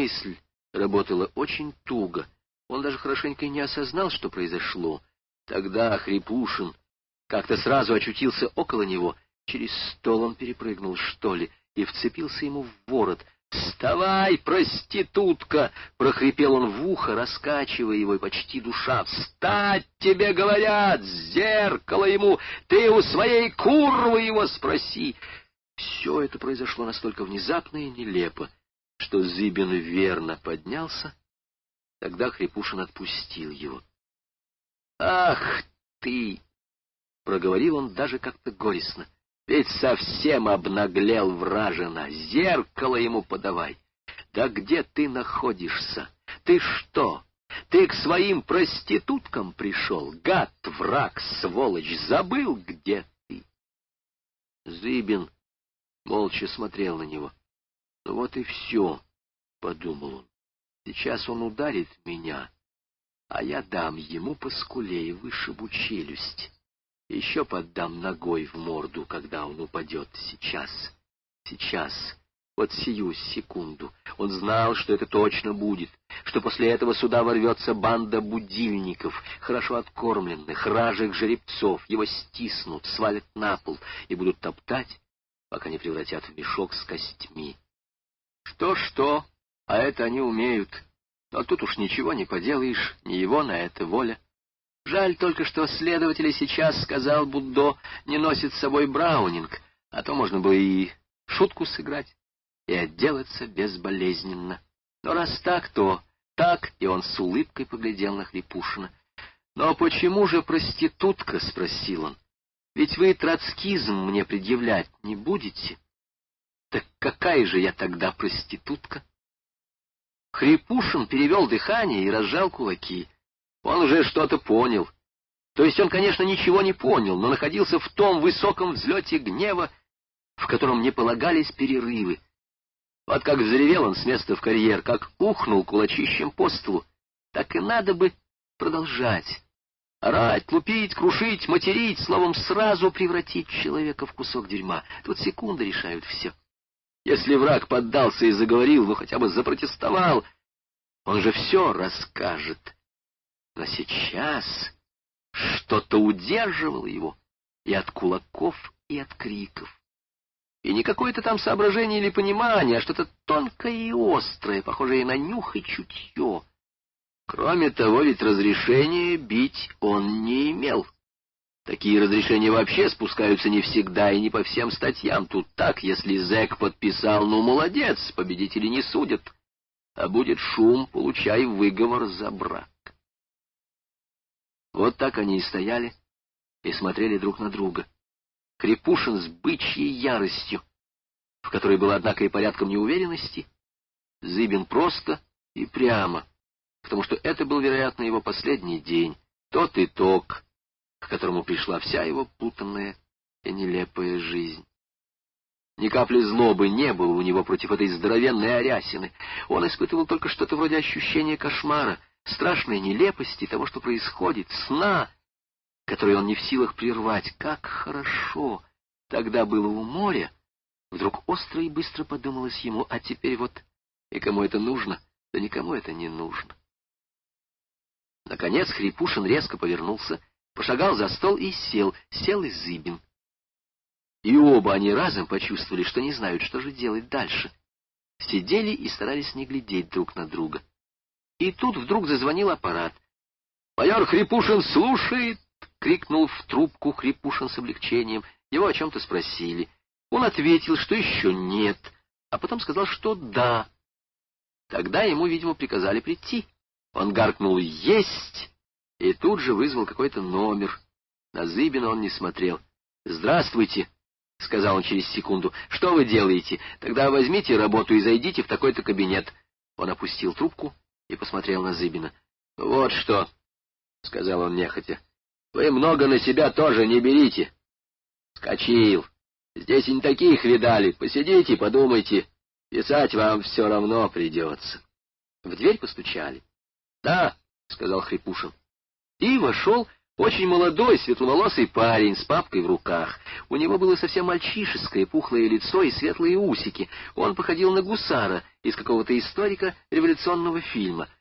Мысль работала очень туго. Он даже хорошенько не осознал, что произошло. Тогда Хрипушин как-то сразу очутился около него. Через стол он перепрыгнул, что ли, и вцепился ему в ворот. «Вставай, проститутка!» — прохрипел он в ухо, раскачивая его, и почти душа. «Встать, тебе говорят! Зеркало ему! Ты у своей курвы его спроси!» Все это произошло настолько внезапно и нелепо, что Зыбин верно поднялся. Тогда Хрипушин отпустил его. «Ах ты!» — проговорил он даже как-то горестно. «Ведь совсем обнаглел вражина. Зеркало ему подавай. Да где ты находишься? Ты что, ты к своим проституткам пришел? Гад, враг, сволочь, забыл, где ты?» Зыбин молча смотрел на него. «Ну вот и все», — подумал он. «Сейчас он ударит меня, а я дам ему по скуле и вышибу челюсть. Еще поддам ногой в морду, когда он упадет сейчас. Сейчас, вот сию секунду. Он знал, что это точно будет, что после этого сюда ворвется банда будильников, хорошо откормленных, ражих жеребцов. Его стиснут, свалят на пол и будут топтать, пока не превратят в мешок с костьми. Что-что, а это они умеют. Но тут уж ничего не поделаешь, не его на это воля. Жаль только, что следователи сейчас, сказал Буддо, не носит с собой браунинг, а то можно бы и шутку сыграть и отделаться безболезненно. Но раз так, то так, и он с улыбкой поглядел на Хрипушина. «Но почему же проститутка?» — спросил он. «Ведь вы троцкизм мне предъявлять не будете?» Так какая же я тогда проститутка? Хрипушин перевел дыхание и разжал кулаки. Он уже что-то понял. То есть он, конечно, ничего не понял, но находился в том высоком взлете гнева, в котором не полагались перерывы. Вот как взревел он с места в карьер, как ухнул кулачищем по столу, так и надо бы продолжать. Орать, лупить, крушить, материть, словом, сразу превратить человека в кусок дерьма. Тут секунды решают все. Если враг поддался и заговорил, ну хотя бы запротестовал, он же все расскажет. Но сейчас что-то удерживало его и от кулаков, и от криков. И не какое-то там соображение или понимание, а что-то тонкое и острое, похожее на нюх и чутье. Кроме того, ведь разрешения бить он не имел. Такие разрешения вообще спускаются не всегда и не по всем статьям. Тут так, если зэк подписал, ну, молодец, победители не судят. А будет шум, получай выговор за брак. Вот так они и стояли и смотрели друг на друга. Крепушин с бычьей яростью, в которой было, однако, и порядком неуверенности, Зыбин просто и прямо, потому что это был, вероятно, его последний день, тот итог, к которому пришла вся его путанная и нелепая жизнь. Ни капли злобы не было у него против этой здоровенной Арясины. Он испытывал только что-то вроде ощущения кошмара, страшной нелепости того, что происходит, сна, который он не в силах прервать. Как хорошо тогда было у моря! Вдруг остро и быстро подумалось ему, а теперь вот и кому это нужно, да никому это не нужно. Наконец Хрипушин резко повернулся пошагал за стол и сел, сел и Зыбин. И оба они разом почувствовали, что не знают, что же делать дальше. Сидели и старались не глядеть друг на друга. И тут вдруг зазвонил аппарат. «Майор Хрипушин слушает!» — крикнул в трубку Хрипушин с облегчением. Его о чем-то спросили. Он ответил, что еще нет, а потом сказал, что да. Тогда ему, видимо, приказали прийти. Он гаркнул «Есть!» И тут же вызвал какой-то номер. На Зыбина он не смотрел. «Здравствуйте», — сказал он через секунду. «Что вы делаете? Тогда возьмите работу и зайдите в такой-то кабинет». Он опустил трубку и посмотрел на Зыбина. «Вот что», — сказал он нехотя, — «вы много на себя тоже не берите». «Скочил. Здесь и не таких видали. Посидите, подумайте. Писать вам все равно придется». В дверь постучали. «Да», — сказал Хрипушин и вошел Очень молодой, светловолосый парень с папкой в руках. У него было совсем мальчишеское, пухлое лицо и светлые усики. Он походил на гусара из какого-то историка революционного фильма —